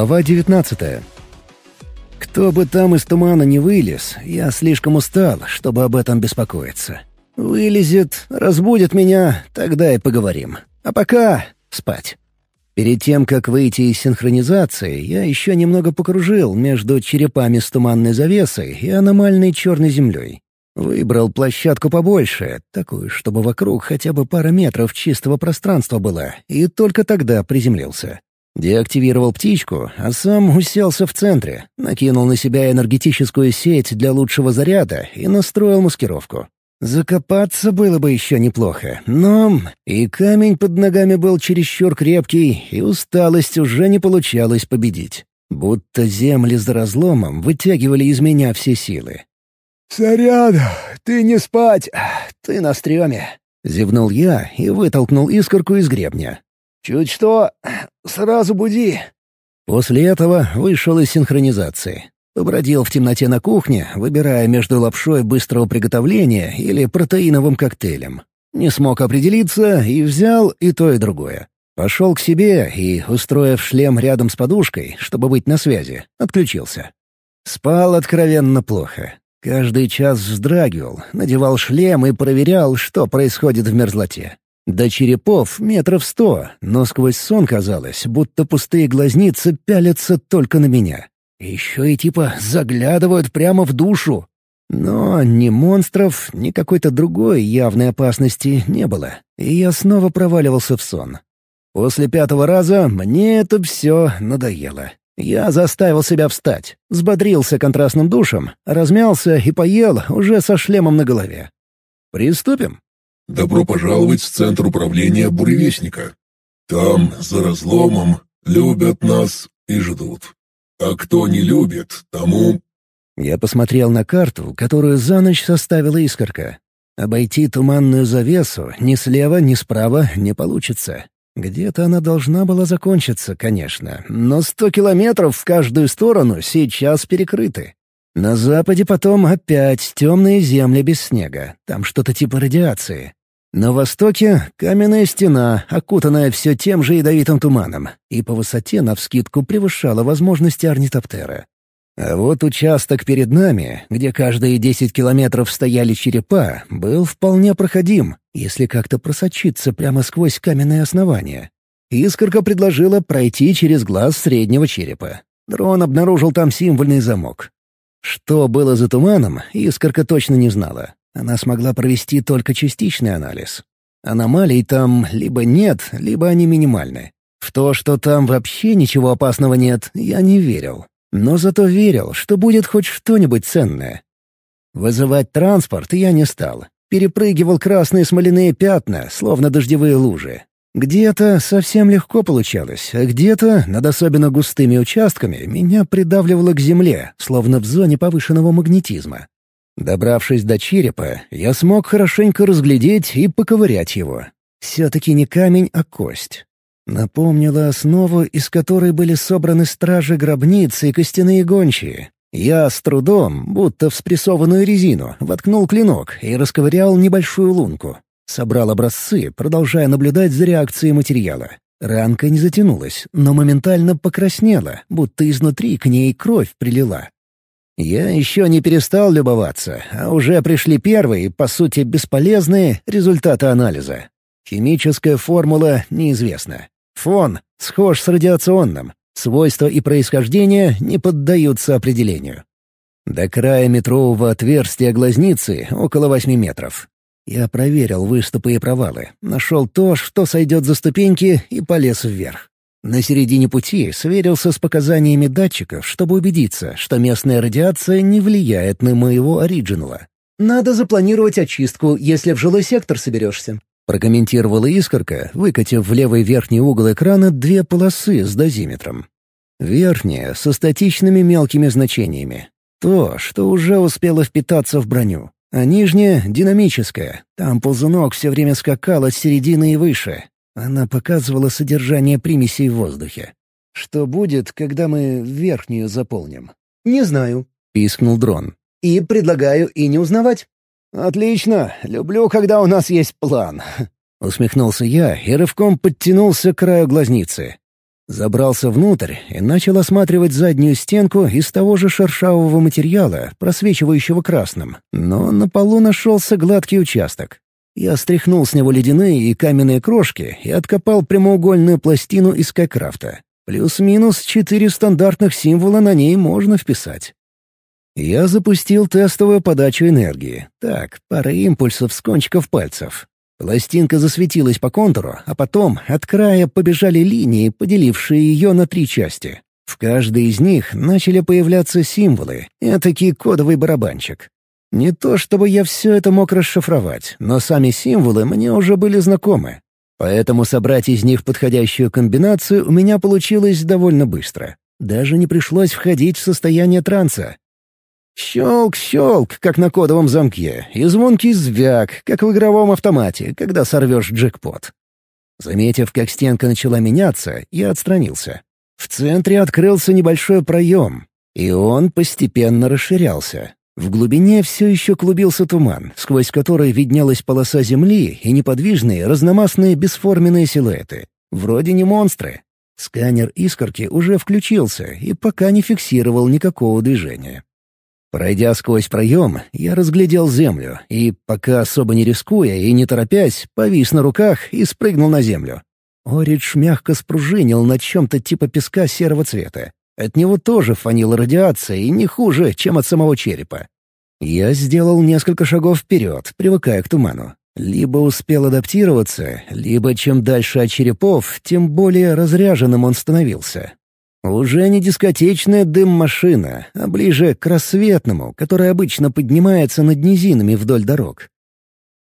Глава 19 Кто бы там из тумана не вылез, я слишком устал, чтобы об этом беспокоиться. Вылезет, разбудит меня, тогда и поговорим. А пока спать. Перед тем, как выйти из синхронизации, я еще немного покружил между черепами с туманной завесой и аномальной черной землей. Выбрал площадку побольше, такую, чтобы вокруг хотя бы пара метров чистого пространства было, и только тогда приземлился. Деактивировал птичку, а сам уселся в центре, накинул на себя энергетическую сеть для лучшего заряда и настроил маскировку. Закопаться было бы еще неплохо, но и камень под ногами был чересчур крепкий, и усталость уже не получалось победить. Будто земли за разломом вытягивали из меня все силы. «Сорян, ты не спать, ты на стреме», — зевнул я и вытолкнул искорку из гребня. «Чуть что, сразу буди». После этого вышел из синхронизации. Побродил в темноте на кухне, выбирая между лапшой быстрого приготовления или протеиновым коктейлем. Не смог определиться и взял и то, и другое. Пошел к себе и, устроив шлем рядом с подушкой, чтобы быть на связи, отключился. Спал откровенно плохо. Каждый час вздрагивал, надевал шлем и проверял, что происходит в мерзлоте. До черепов метров сто, но сквозь сон казалось, будто пустые глазницы пялятся только на меня. Еще и типа заглядывают прямо в душу. Но ни монстров, ни какой-то другой явной опасности не было, и я снова проваливался в сон. После пятого раза мне это все надоело. Я заставил себя встать, взбодрился контрастным душем, размялся и поел уже со шлемом на голове. «Приступим?» «Добро пожаловать в Центр управления Буревестника. Там, за разломом, любят нас и ждут. А кто не любит, тому...» Я посмотрел на карту, которую за ночь составила искорка. Обойти туманную завесу ни слева, ни справа не получится. Где-то она должна была закончиться, конечно, но сто километров в каждую сторону сейчас перекрыты. На западе потом опять темные земли без снега, там что-то типа радиации. На востоке — каменная стена, окутанная все тем же ядовитым туманом, и по высоте навскидку превышала возможности орнитоптера. А вот участок перед нами, где каждые десять километров стояли черепа, был вполне проходим, если как-то просочиться прямо сквозь каменное основание. Искорка предложила пройти через глаз среднего черепа. Дрон обнаружил там символьный замок. Что было за туманом, Искорка точно не знала. Она смогла провести только частичный анализ. Аномалий там либо нет, либо они минимальны. В то, что там вообще ничего опасного нет, я не верил. Но зато верил, что будет хоть что-нибудь ценное. Вызывать транспорт я не стал. Перепрыгивал красные смоляные пятна, словно дождевые лужи. Где-то совсем легко получалось, а где-то, над особенно густыми участками, меня придавливало к земле, словно в зоне повышенного магнетизма. Добравшись до черепа, я смог хорошенько разглядеть и поковырять его. Все-таки не камень, а кость. Напомнила основу, из которой были собраны стражи гробницы и костяные гончие. Я с трудом, будто в спрессованную резину, воткнул клинок и расковырял небольшую лунку. Собрал образцы, продолжая наблюдать за реакцией материала. Ранка не затянулась, но моментально покраснела, будто изнутри к ней кровь прилила. Я еще не перестал любоваться, а уже пришли первые, по сути, бесполезные результаты анализа. Химическая формула неизвестна. Фон схож с радиационным. Свойства и происхождение не поддаются определению. До края метрового отверстия глазницы около восьми метров. Я проверил выступы и провалы, нашел то, что сойдет за ступеньки, и полез вверх. На середине пути сверился с показаниями датчиков, чтобы убедиться, что местная радиация не влияет на моего оригинала. «Надо запланировать очистку, если в жилой сектор соберешься», — прокомментировала искорка, выкатив в левый верхний угол экрана две полосы с дозиметром. Верхняя — со статичными мелкими значениями. То, что уже успело впитаться в броню. А нижняя — динамическая. Там ползунок все время скакал от середины и выше, она показывала содержание примесей в воздухе. «Что будет, когда мы верхнюю заполним?» «Не знаю», — пискнул дрон. «И предлагаю и не узнавать». «Отлично. Люблю, когда у нас есть план». Усмехнулся я и рывком подтянулся к краю глазницы. Забрался внутрь и начал осматривать заднюю стенку из того же шершавого материала, просвечивающего красным, но на полу нашелся гладкий участок. Я стряхнул с него ледяные и каменные крошки и откопал прямоугольную пластину из Скайкрафта. Плюс-минус четыре стандартных символа на ней можно вписать. Я запустил тестовую подачу энергии. Так, пара импульсов с кончиков пальцев. Пластинка засветилась по контуру, а потом от края побежали линии, поделившие ее на три части. В каждой из них начали появляться символы, этакий кодовый барабанчик. Не то чтобы я все это мог расшифровать, но сами символы мне уже были знакомы. Поэтому собрать из них подходящую комбинацию у меня получилось довольно быстро. Даже не пришлось входить в состояние транса. Щелк-щелк, как на кодовом замке, и звонкий звяк, как в игровом автомате, когда сорвешь джекпот. Заметив, как стенка начала меняться, я отстранился. В центре открылся небольшой проем, и он постепенно расширялся. В глубине все еще клубился туман, сквозь который виднелась полоса земли и неподвижные разномастные бесформенные силуэты. Вроде не монстры. Сканер искорки уже включился и пока не фиксировал никакого движения. Пройдя сквозь проем, я разглядел землю и, пока особо не рискуя и не торопясь, повис на руках и спрыгнул на землю. Оридж мягко спружинил на чем-то типа песка серого цвета. От него тоже фанила радиация и не хуже, чем от самого черепа. Я сделал несколько шагов вперед, привыкая к туману. Либо успел адаптироваться, либо чем дальше от черепов, тем более разряженным он становился. Уже не дискотечная дым-машина, а ближе к рассветному, который обычно поднимается над низинами вдоль дорог.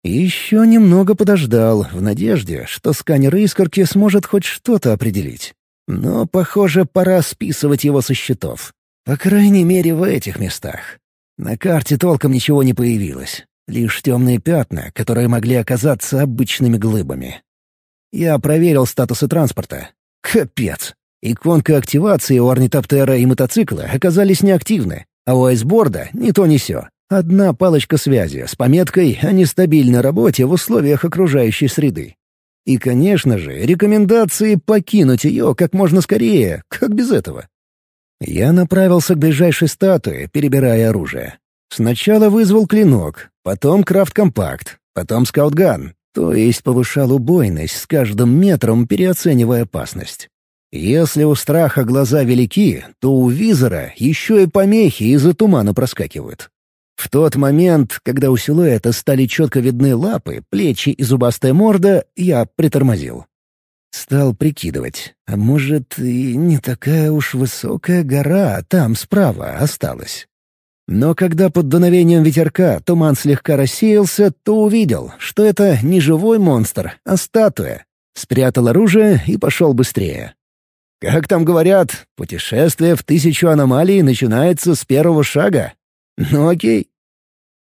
Еще немного подождал, в надежде, что сканер искорки сможет хоть что-то определить. Но, похоже, пора списывать его со счетов. По крайней мере, в этих местах. На карте толком ничего не появилось. Лишь темные пятна, которые могли оказаться обычными глыбами. Я проверил статусы транспорта. Капец! Иконка активации у орнитоптера и мотоцикла оказались неактивны, а у айсборда ни то ни сё. Одна палочка связи с пометкой о нестабильной работе в условиях окружающей среды. И, конечно же, рекомендации покинуть ее как можно скорее, как без этого. Я направился к ближайшей статуе, перебирая оружие. Сначала вызвал клинок, потом крафт-компакт, потом скаутган, то есть повышал убойность с каждым метром, переоценивая опасность. Если у страха глаза велики, то у визора еще и помехи из-за тумана проскакивают. В тот момент, когда у силуэта стали четко видны лапы, плечи и зубастая морда, я притормозил. Стал прикидывать, а может, и не такая уж высокая гора там справа осталась. Но когда под дуновением ветерка туман слегка рассеялся, то увидел, что это не живой монстр, а статуя. Спрятал оружие и пошел быстрее. Как там говорят, путешествие в тысячу аномалий начинается с первого шага. Ну окей.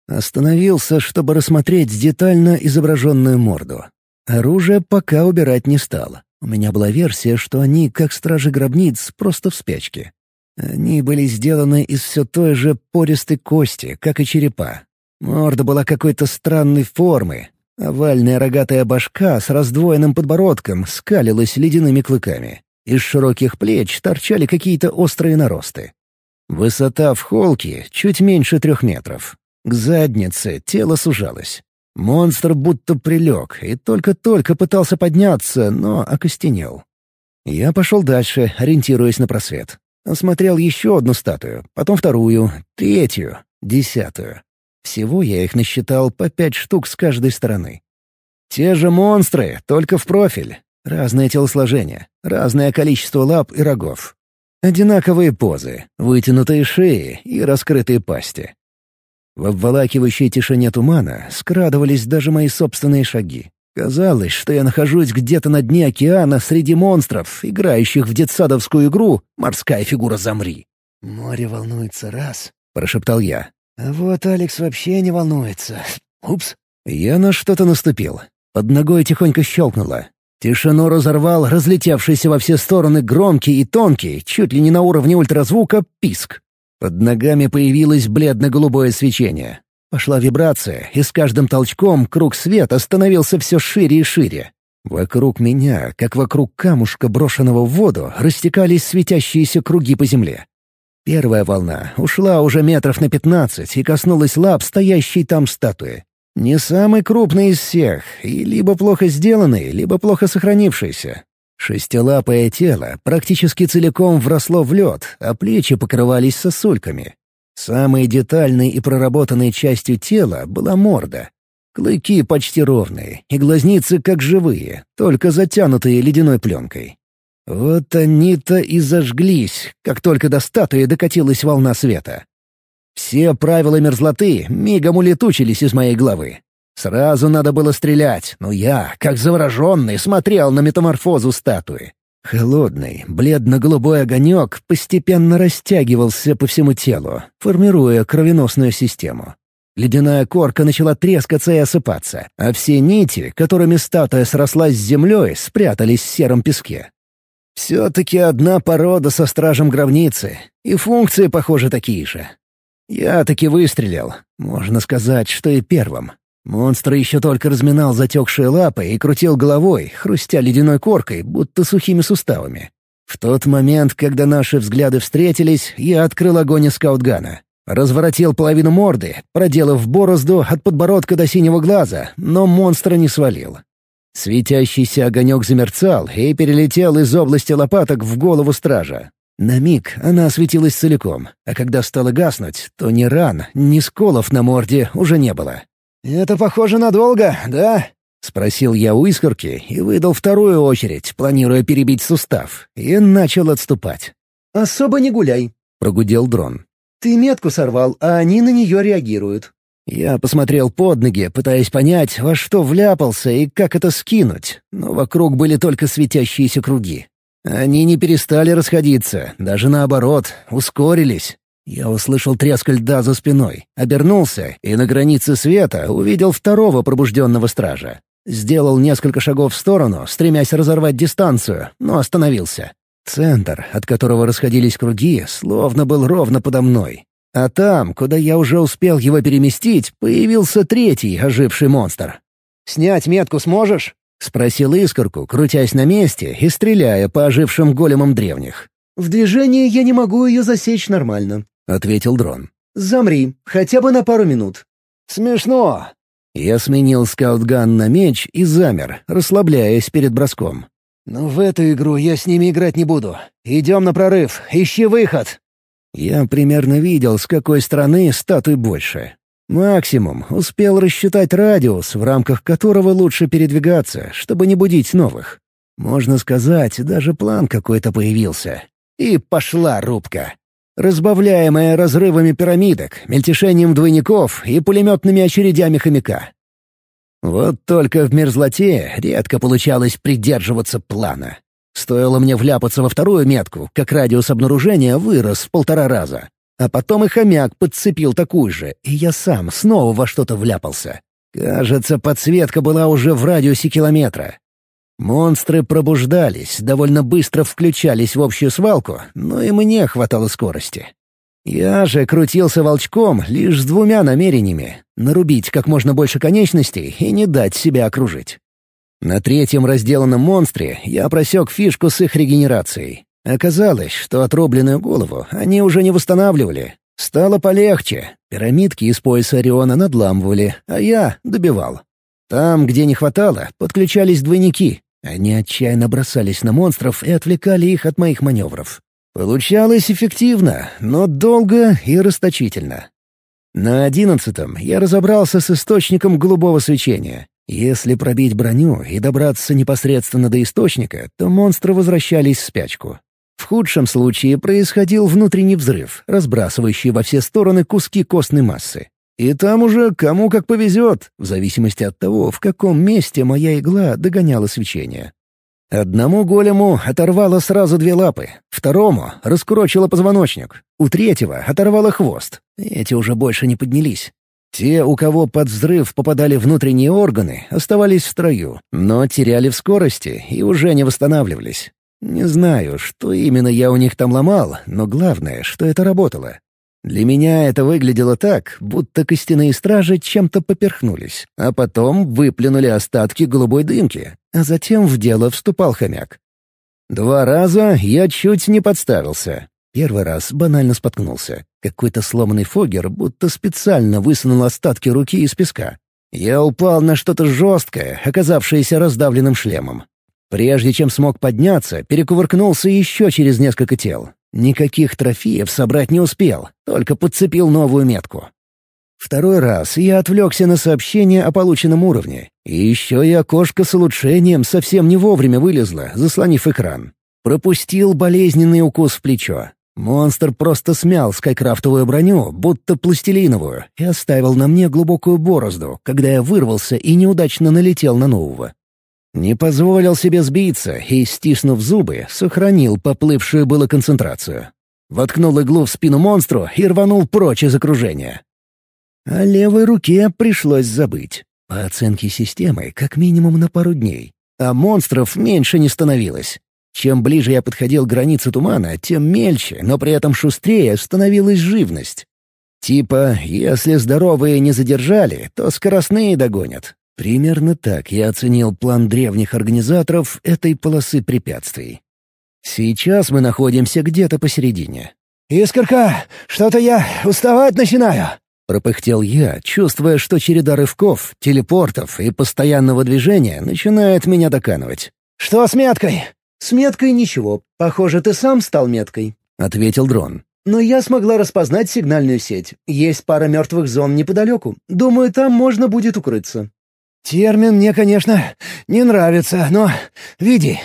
Остановился, чтобы рассмотреть детально изображенную морду. Оружие пока убирать не стал. У меня была версия, что они, как стражи гробниц, просто в спячке. Они были сделаны из все той же пористой кости, как и черепа. Морда была какой-то странной формы. Овальная рогатая башка с раздвоенным подбородком скалилась ледяными клыками. Из широких плеч торчали какие-то острые наросты. Высота в холке чуть меньше трех метров. К заднице тело сужалось. Монстр будто прилег и только-только пытался подняться, но окостенел. Я пошел дальше, ориентируясь на просвет. Осмотрел еще одну статую, потом вторую, третью, десятую. Всего я их насчитал по пять штук с каждой стороны. Те же монстры, только в профиль. Разное телосложение, разное количество лап и рогов. Одинаковые позы, вытянутые шеи и раскрытые пасти. В обволакивающей тишине тумана скрадывались даже мои собственные шаги. Казалось, что я нахожусь где-то на дне океана среди монстров, играющих в детсадовскую игру «Морская фигура замри». «Море волнуется раз», — прошептал я. «А вот Алекс вообще не волнуется. Упс». Я на что-то наступил. Под ногой тихонько щелкнуло. Тишину разорвал разлетевшийся во все стороны громкий и тонкий, чуть ли не на уровне ультразвука, писк. Под ногами появилось бледно-голубое свечение. Пошла вибрация, и с каждым толчком круг света становился все шире и шире. Вокруг меня, как вокруг камушка, брошенного в воду, растекались светящиеся круги по земле. Первая волна ушла уже метров на пятнадцать и коснулась лап стоящей там статуи. Не самый крупный из всех, и либо плохо сделанный, либо плохо сохранившийся. Шестилапое тело практически целиком вросло в лед, а плечи покрывались сосульками. Самой детальной и проработанной частью тела была морда. Клыки почти ровные, и глазницы как живые, только затянутые ледяной пленкой. Вот они-то и зажглись, как только до статуи докатилась волна света. Все правила мерзлоты мигом улетучились из моей головы. Сразу надо было стрелять, но я, как завороженный, смотрел на метаморфозу статуи. Холодный, бледно-голубой огонек постепенно растягивался по всему телу, формируя кровеносную систему. Ледяная корка начала трескаться и осыпаться, а все нити, которыми статуя срослась с землей, спрятались в сером песке. Все-таки одна порода со стражем гробницы, и функции, похоже, такие же. Я таки выстрелил, можно сказать, что и первым. Монстр еще только разминал затекшие лапы и крутил головой, хрустя ледяной коркой, будто сухими суставами. В тот момент, когда наши взгляды встретились, я открыл огонь из скаутгана. Разворотил половину морды, проделав борозду от подбородка до синего глаза, но монстра не свалил. Светящийся огонек замерцал и перелетел из области лопаток в голову стража. На миг она осветилась целиком, а когда стала гаснуть, то ни ран, ни сколов на морде уже не было. «Это похоже надолго, да?» — спросил я у искорки и выдал вторую очередь, планируя перебить сустав, и начал отступать. «Особо не гуляй», — прогудел дрон. «Ты метку сорвал, а они на нее реагируют. Я посмотрел под ноги, пытаясь понять, во что вляпался и как это скинуть, но вокруг были только светящиеся круги. Они не перестали расходиться, даже наоборот, ускорились. Я услышал треск льда за спиной, обернулся и на границе света увидел второго пробужденного стража. Сделал несколько шагов в сторону, стремясь разорвать дистанцию, но остановился. Центр, от которого расходились круги, словно был ровно подо мной, а там, куда я уже успел его переместить, появился третий оживший монстр. «Снять метку сможешь?» — спросил искорку, крутясь на месте и стреляя по ожившим големам древних. «В движении я не могу ее засечь нормально», — ответил дрон. «Замри, хотя бы на пару минут». «Смешно». Я сменил скаутган на меч и замер, расслабляясь перед броском. «Но в эту игру я с ними играть не буду. Идем на прорыв, ищи выход». Я примерно видел, с какой стороны статуй больше. Максимум успел рассчитать радиус, в рамках которого лучше передвигаться, чтобы не будить новых. Можно сказать, даже план какой-то появился. И пошла рубка. Разбавляемая разрывами пирамидок, мельтешением двойников и пулеметными очередями хомяка. Вот только в мерзлоте редко получалось придерживаться плана. Стоило мне вляпаться во вторую метку, как радиус обнаружения вырос в полтора раза. А потом и хомяк подцепил такую же, и я сам снова во что-то вляпался. Кажется, подсветка была уже в радиусе километра. Монстры пробуждались, довольно быстро включались в общую свалку, но и мне хватало скорости. Я же крутился волчком лишь с двумя намерениями — нарубить как можно больше конечностей и не дать себя окружить. На третьем разделанном монстре я просек фишку с их регенерацией. Оказалось, что отрубленную голову они уже не восстанавливали. Стало полегче. Пирамидки из пояса Ориона надламывали, а я добивал. Там, где не хватало, подключались двойники. Они отчаянно бросались на монстров и отвлекали их от моих маневров. Получалось эффективно, но долго и расточительно. На одиннадцатом я разобрался с источником голубого свечения. Если пробить броню и добраться непосредственно до источника, то монстры возвращались в спячку. В худшем случае происходил внутренний взрыв, разбрасывающий во все стороны куски костной массы. И там уже кому как повезет, в зависимости от того, в каком месте моя игла догоняла свечение. Одному голему оторвало сразу две лапы, второму раскурочило позвоночник, у третьего оторвало хвост. Эти уже больше не поднялись. Те, у кого под взрыв попадали внутренние органы, оставались в строю, но теряли в скорости и уже не восстанавливались. Не знаю, что именно я у них там ломал, но главное, что это работало. Для меня это выглядело так, будто костяные стражи чем-то поперхнулись, а потом выплюнули остатки голубой дымки, а затем в дело вступал хомяк. Два раза я чуть не подставился. Первый раз банально споткнулся. Какой-то сломанный фогер будто специально высунул остатки руки из песка. Я упал на что-то жесткое, оказавшееся раздавленным шлемом. Прежде чем смог подняться, перекувыркнулся еще через несколько тел. Никаких трофеев собрать не успел, только подцепил новую метку. Второй раз я отвлекся на сообщение о полученном уровне. И еще и окошко с улучшением совсем не вовремя вылезло, заслонив экран. Пропустил болезненный укус в плечо. Монстр просто смял скайкрафтовую броню, будто пластилиновую, и оставил на мне глубокую борозду, когда я вырвался и неудачно налетел на нового. Не позволил себе сбиться и, стиснув зубы, сохранил поплывшую было концентрацию. Воткнул иглу в спину монстру и рванул прочь из окружения. О левой руке пришлось забыть. По оценке системы, как минимум на пару дней. А монстров меньше не становилось. Чем ближе я подходил к границе тумана, тем мельче, но при этом шустрее становилась живность. Типа, если здоровые не задержали, то скоростные догонят. Примерно так я оценил план древних организаторов этой полосы препятствий. Сейчас мы находимся где-то посередине. «Искорка, что-то я уставать начинаю!» — пропыхтел я, чувствуя, что череда рывков, телепортов и постоянного движения начинает меня доканывать. «Что с меткой?» «С меткой ничего. Похоже, ты сам стал меткой», — ответил дрон. «Но я смогла распознать сигнальную сеть. Есть пара мертвых зон неподалеку. Думаю, там можно будет укрыться». «Термин мне, конечно, не нравится, но... Види,